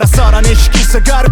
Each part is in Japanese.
ださらさ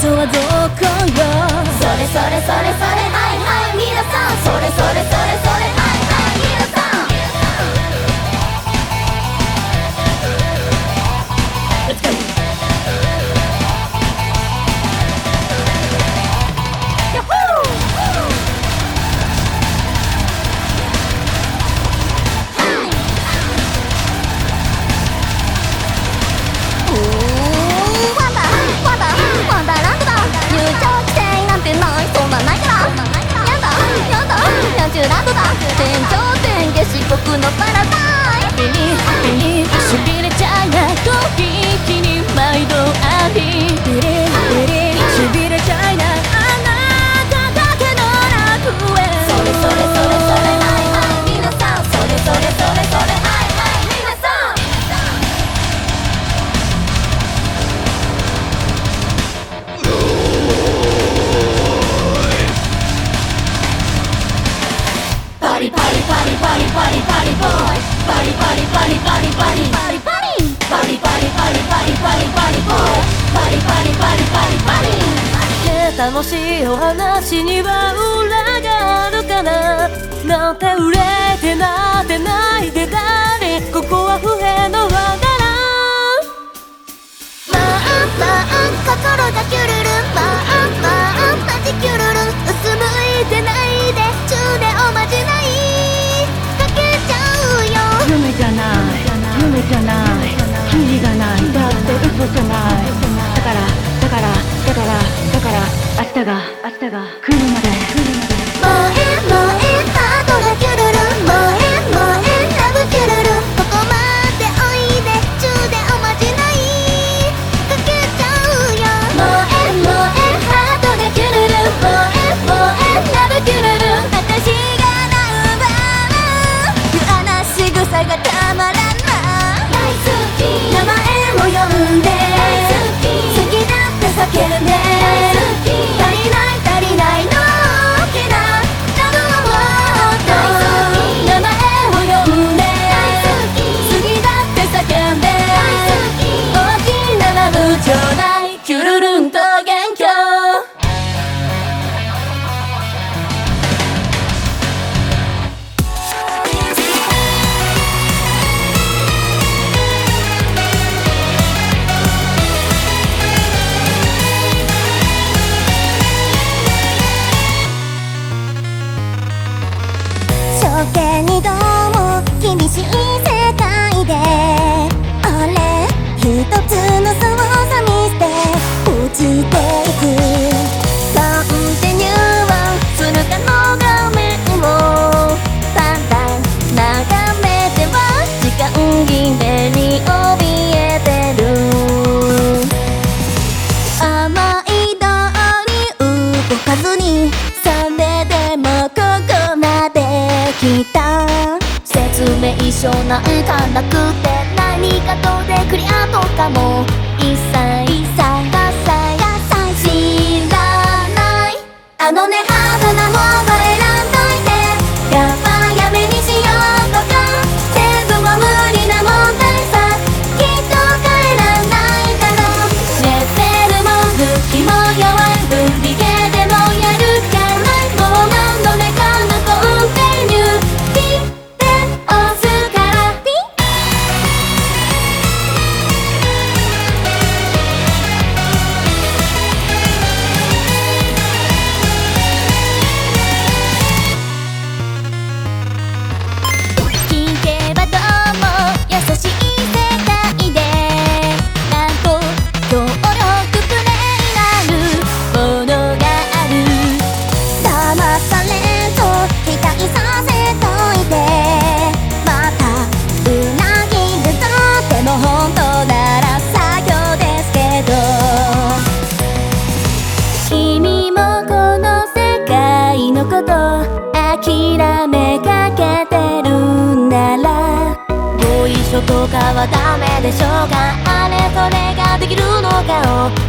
とはどこよ。それそれそれそれはいはい皆さん。それそれそれそれ。ュラドだ。天頂天下四国のパラダイス。楽しいお話には裏があるからなんて売れてなってないで誰ここは不平の輪だらまあまあ心がキュルルンまあまあマジキュルルンうつむいてないじゃない。記事がない。だって嘘じゃない。だからだからだからだから明日が明日が来るまで。来るまではダメでしょうか。あれそれができるのかを。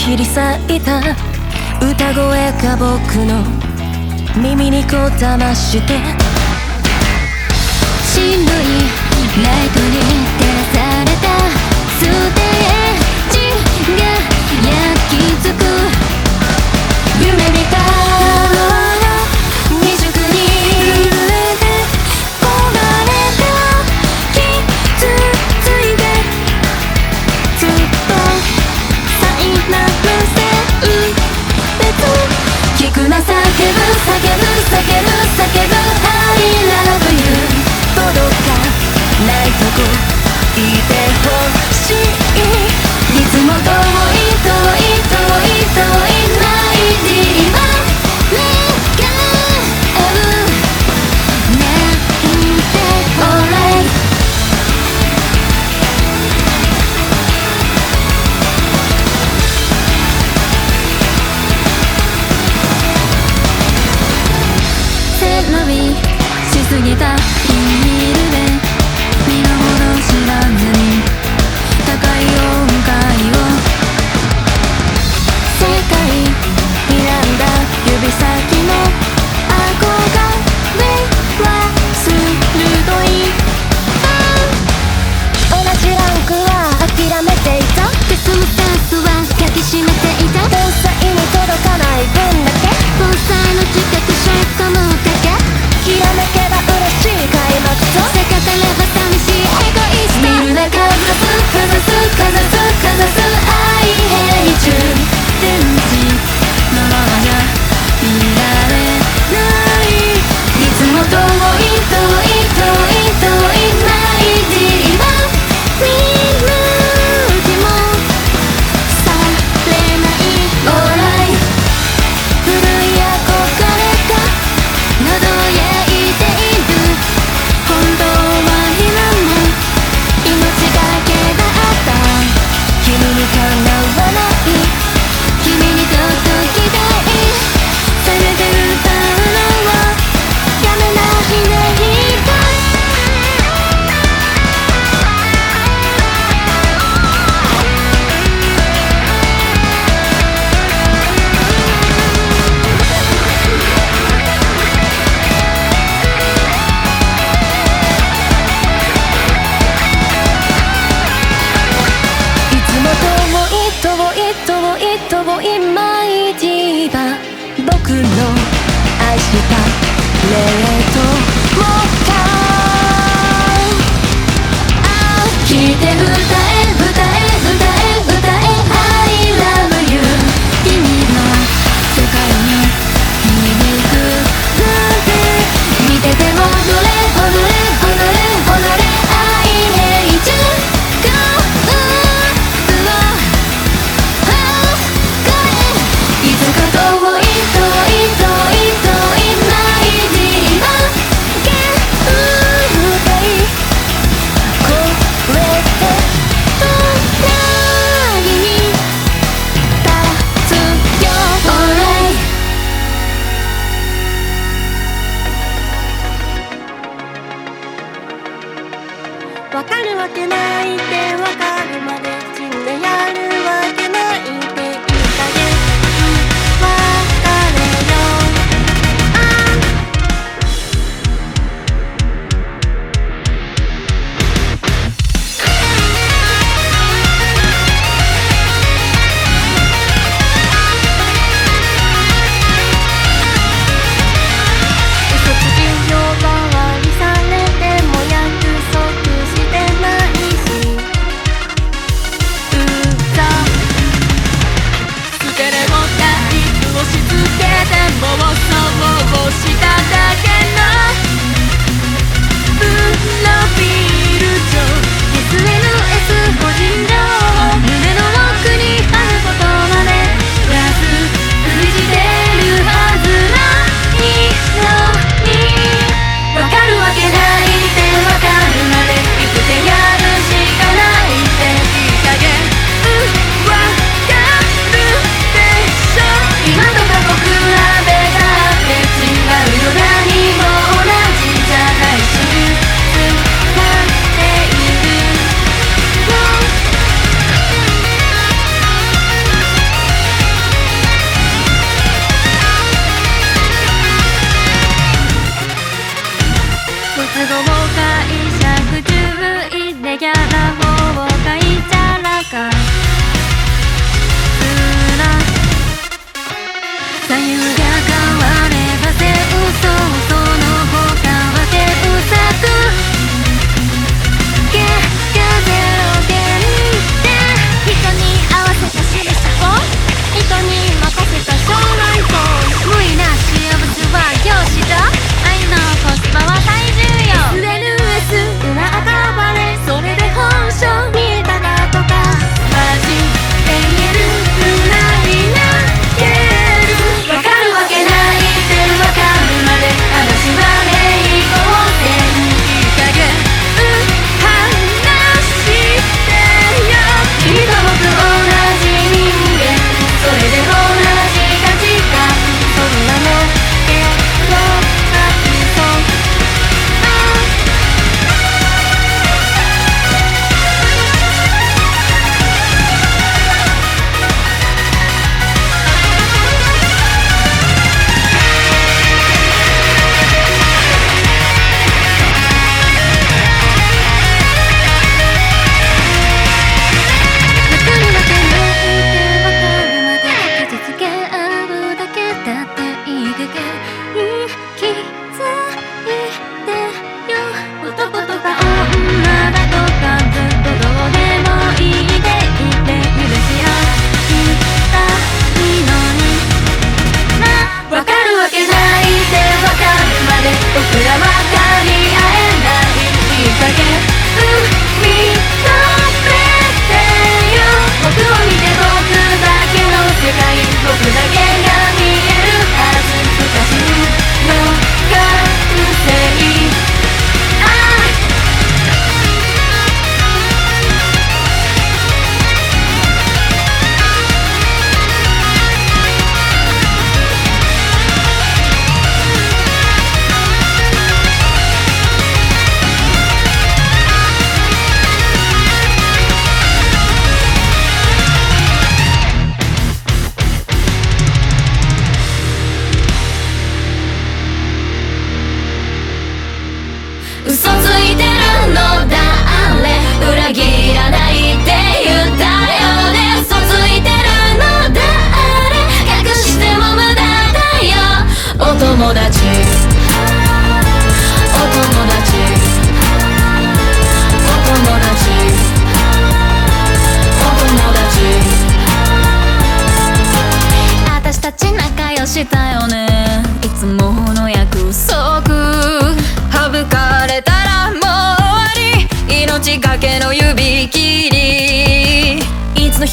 切り裂いた歌声が僕の耳にこだまして。しんどいライトに照らされた。聞くな叫ぶ叫ぶ叫ぶ。叫ぶ I love you 届かないとこいてほしい。いつも通り。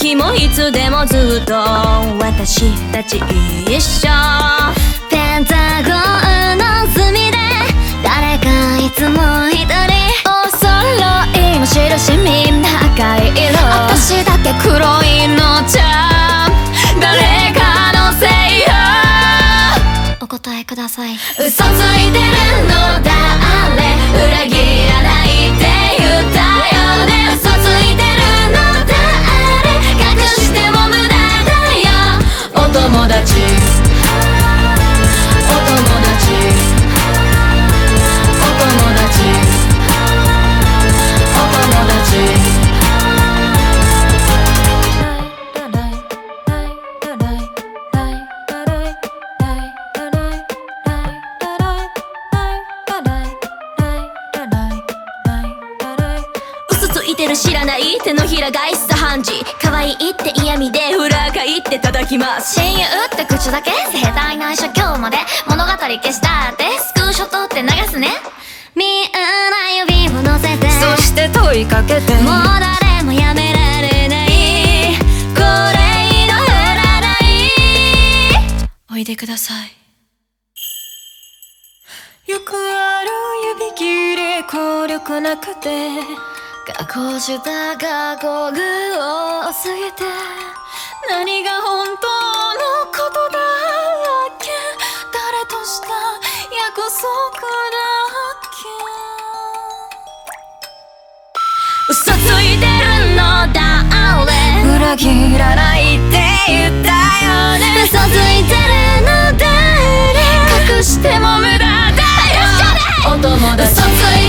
いつの日もいつでもずっと私たち一緒ペンタゴンの隅で誰かいつも一人お揃いの印みんな赤い色私だけ黒いのちゃ誰かのせいよお答えください嘘ついてるの誰裏切友達って叩きます。親友って口だけ？盛大な一緒今日まで？物語消したって？スクショ撮って流すね？みんな指を乗せて。そして問いかけて。もう誰もやめられない。これ以上減らない。おいでください。よくある指切り効力なくて。学校した学校具を過ぎて何が本当のことだっけ？誰とした約束だっけ？嘘ついてるの誰裏切らないって言ったよね。嘘ついてるの誰？隠しても無駄だよ。お友達嘘つい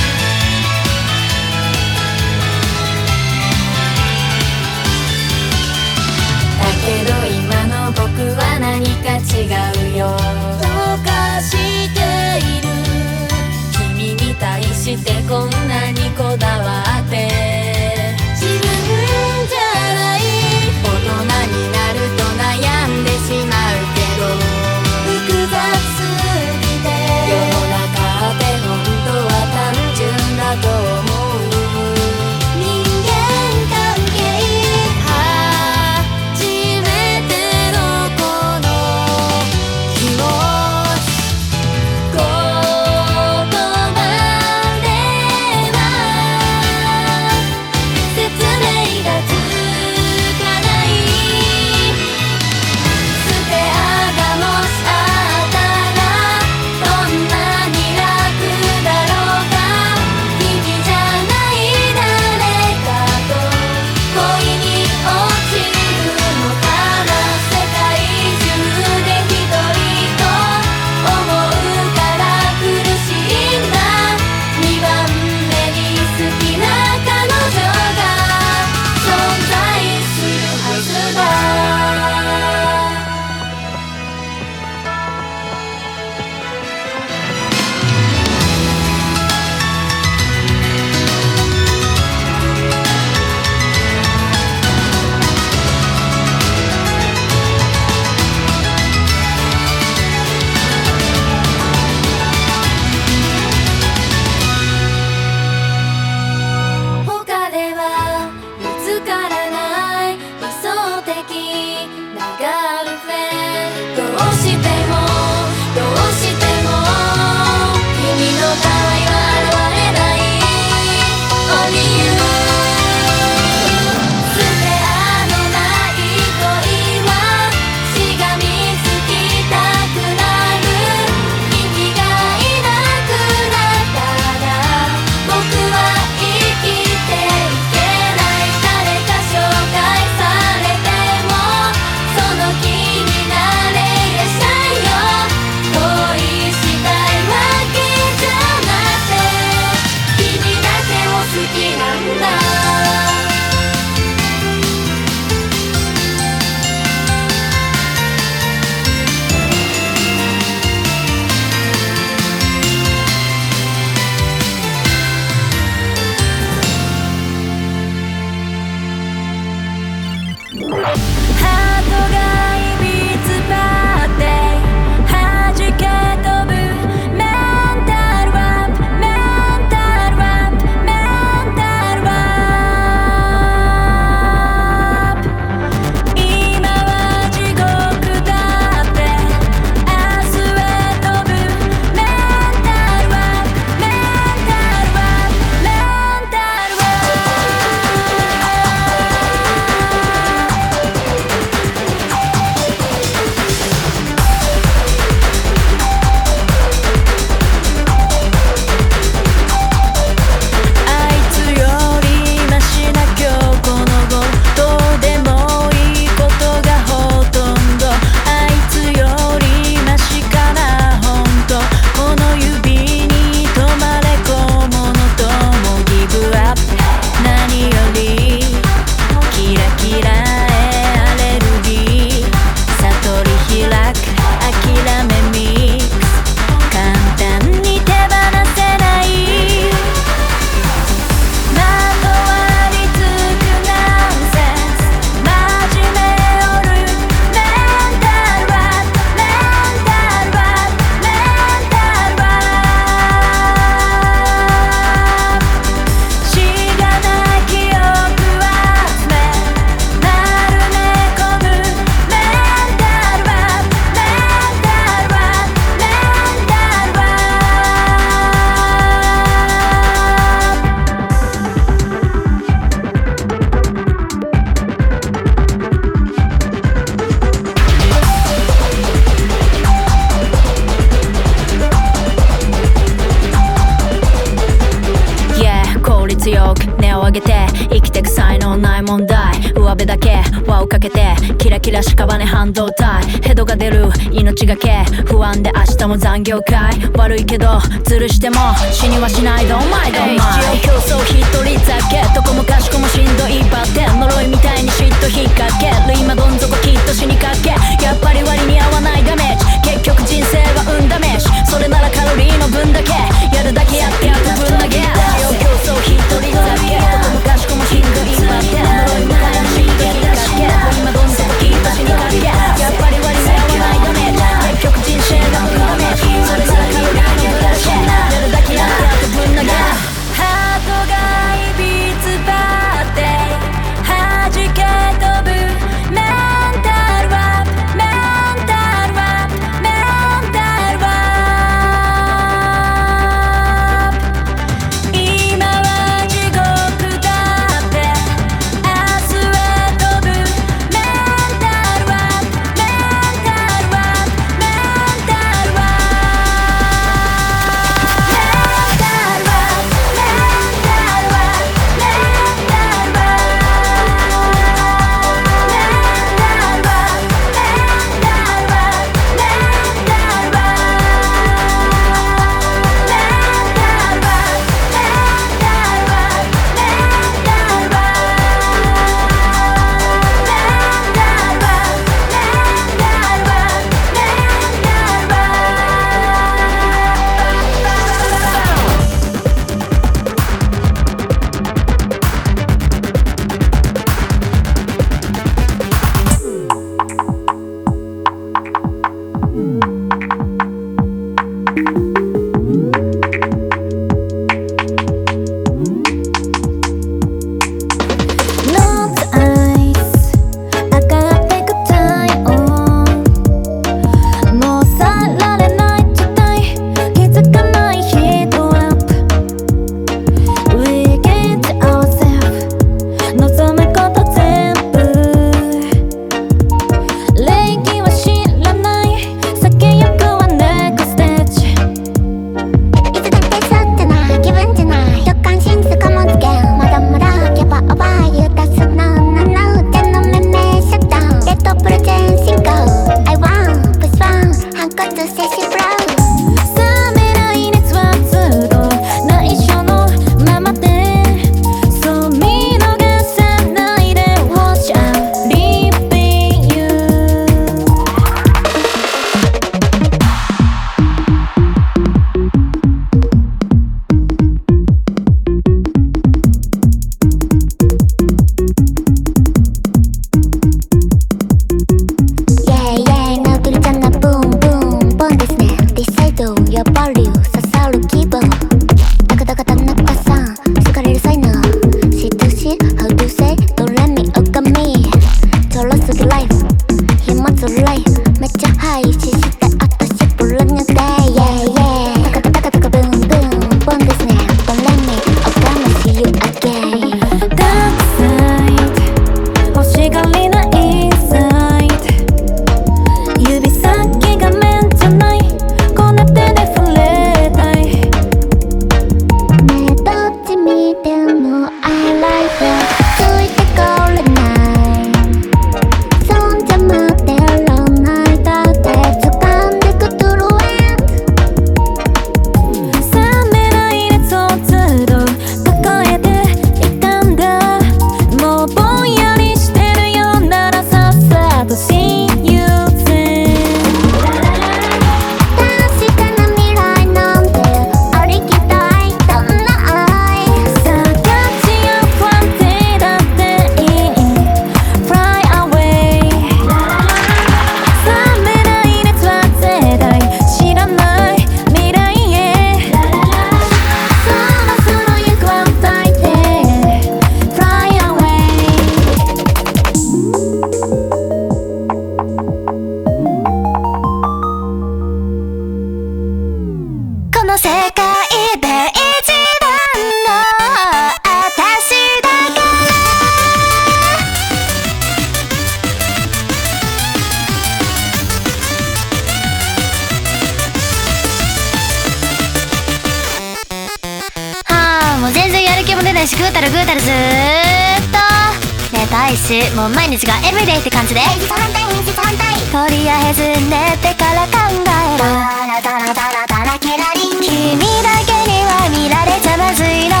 も毎日がエブリデイって感じで。平日反対平日反対とりあえず寝てから考えるダラダラダラダラキラリン君だけには見られちゃまずいの。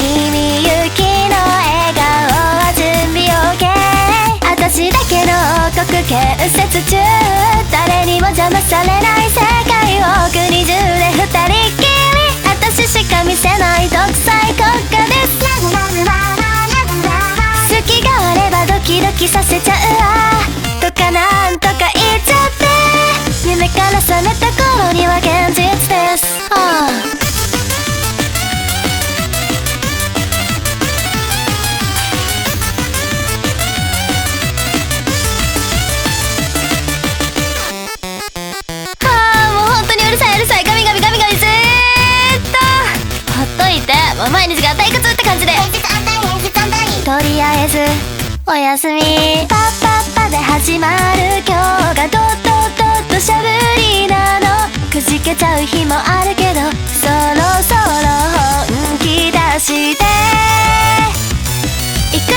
君ゆきの笑顔は準備 OK 私だけの王国建設中。誰にも邪魔されない世界を国中で二人きり。私しか見せない独裁国家です。好きがあればキドキさせちゃうわとかなんとか言っちゃって夢から覚めた頃には現実です。あああーもう本当にうるさいうるさい。ガミガミガミガミずーっと。ほっといてもう毎日が退屈って感じで。とりあえずおやすみ。パッパッパで始まる今日がドッドッドッドしゃぶりなの。くじけちゃう日もあるけどそろそろ本気出して。いくよ。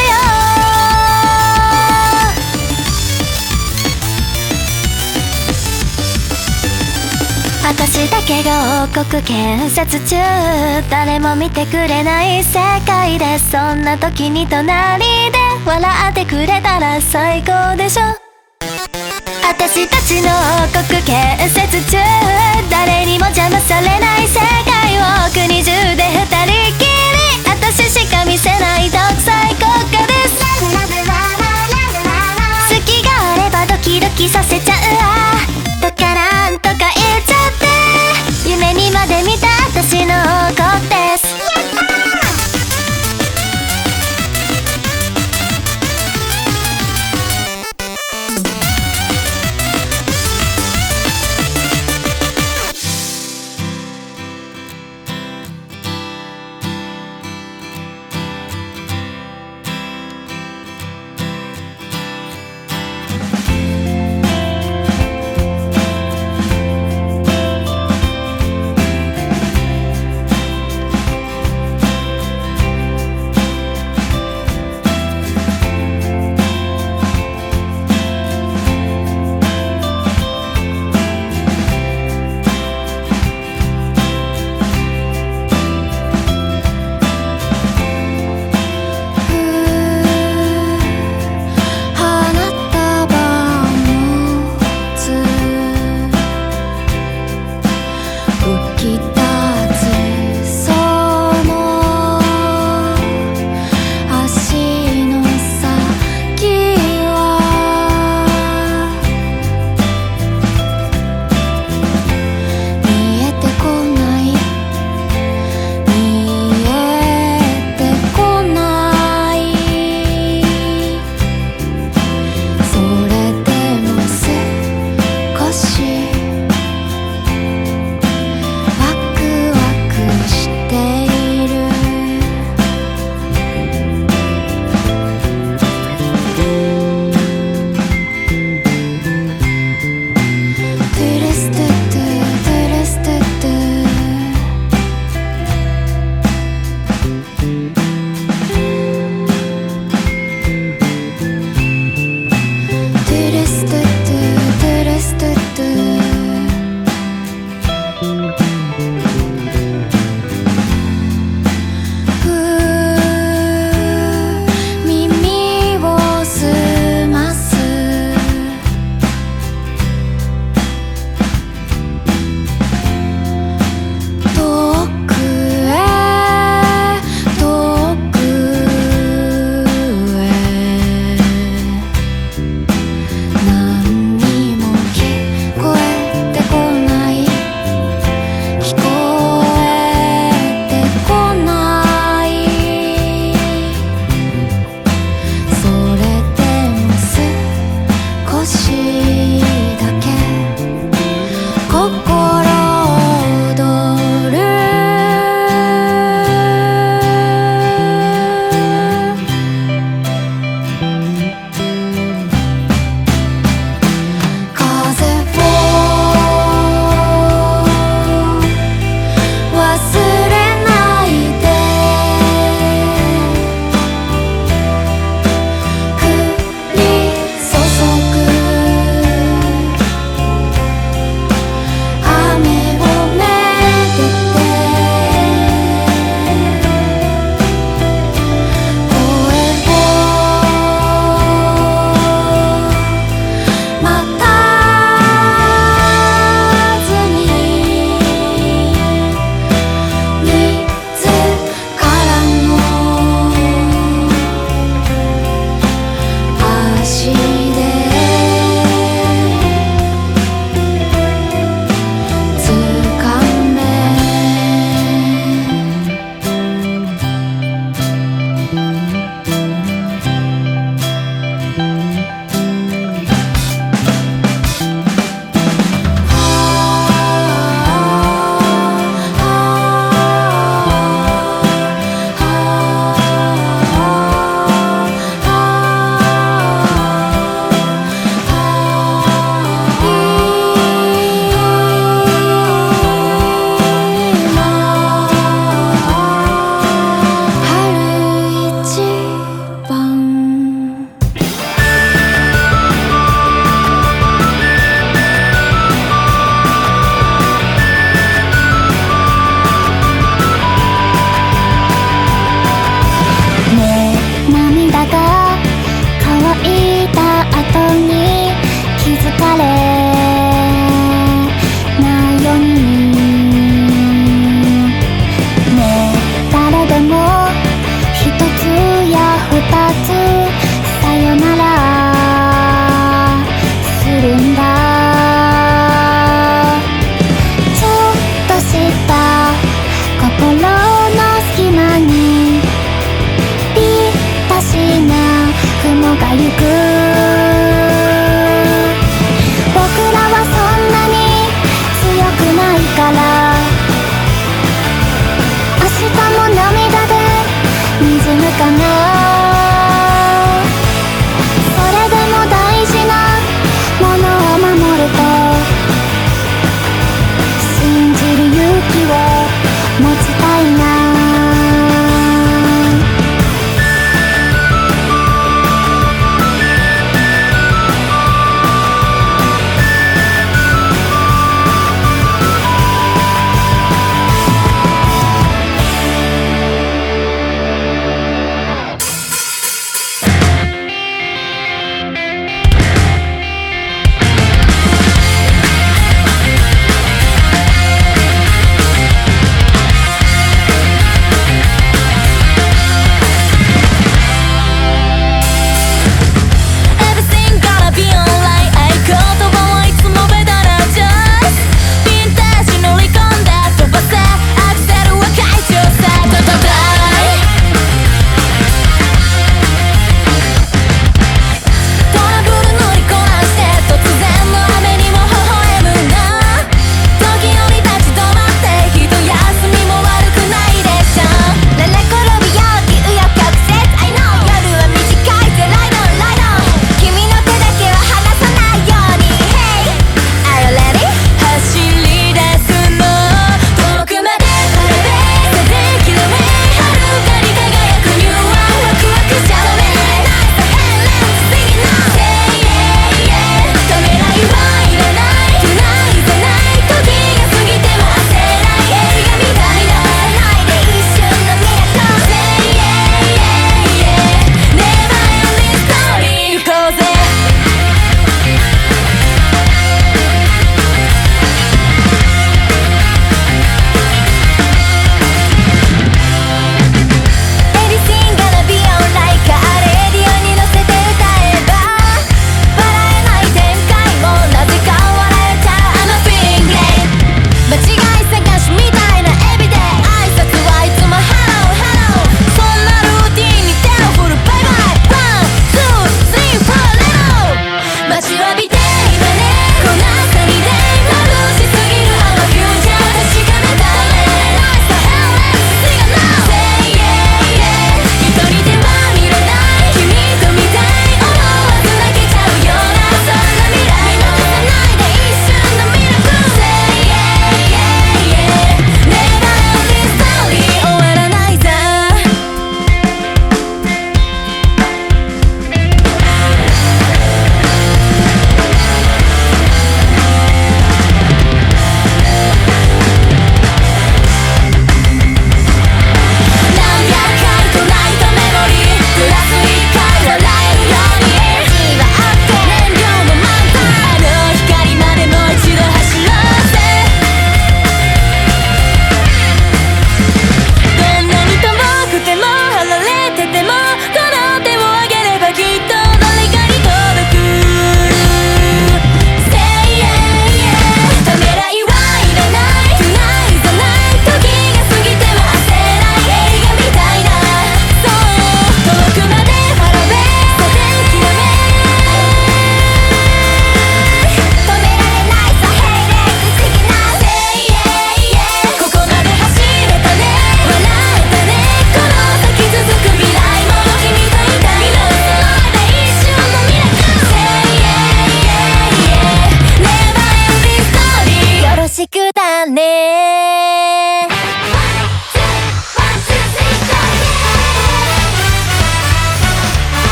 私だけが王国建設中。誰も見てくれない世界でそんな時に隣笑ってくれたら最高でしょ。私たちの王国建設中誰にも邪魔されない世界を国中で二人きり私しか見せない独裁国家です。好きがあればドキドキさせちゃうわ。とかなんとか言っちゃって。夢にまで見た私の王国で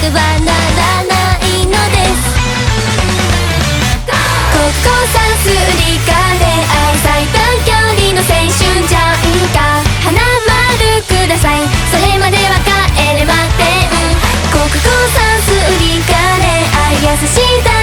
てはならないのです。国交算数理科恋愛最短距離の青春じゃんか花丸ください。それまでは帰れません。国交算数理科恋愛優しさ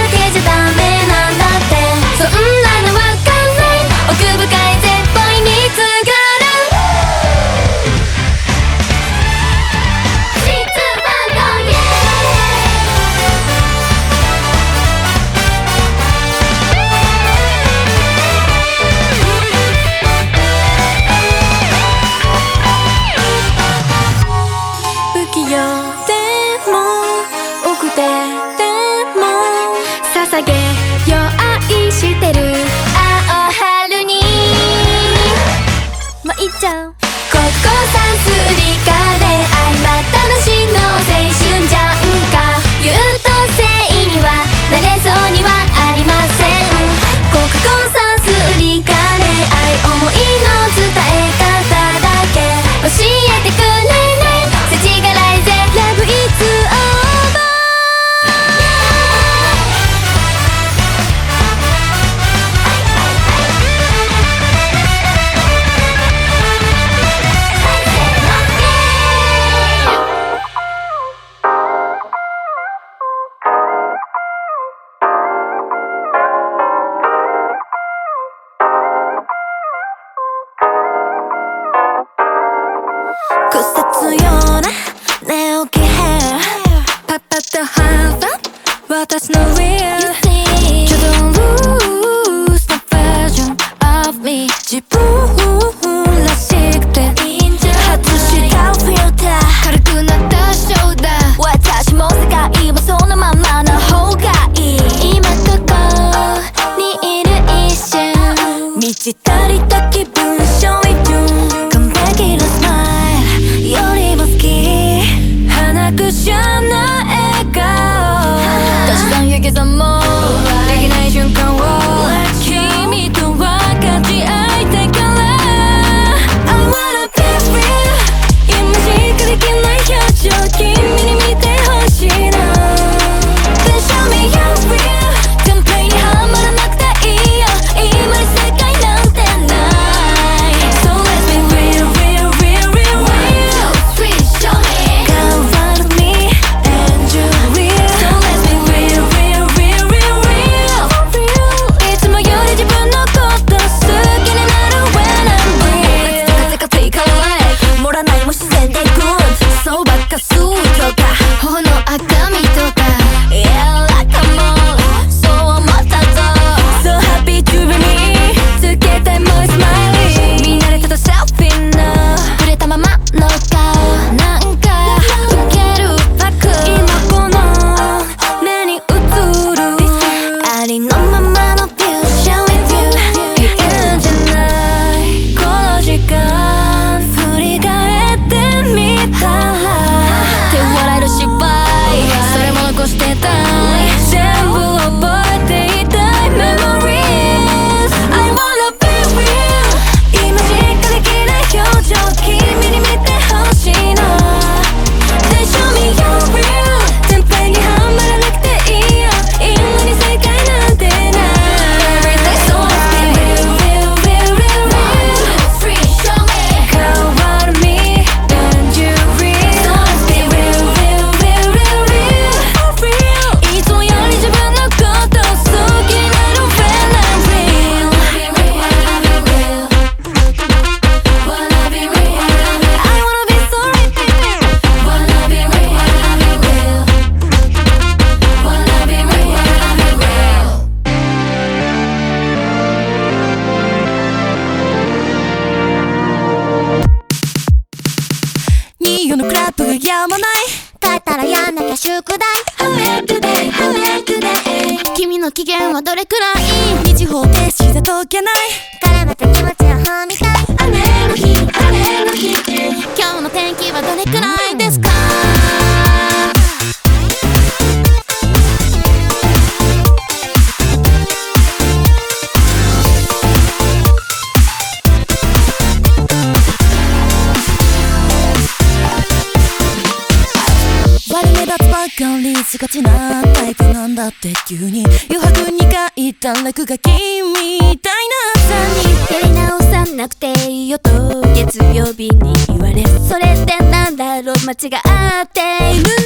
けない。絡まった気持ちを褒みたい。雨の日雨の日。今日の天気はどれくらいですか？目立つばかりがちなタイプなんだって急に。余白に書いた落書き。間違っている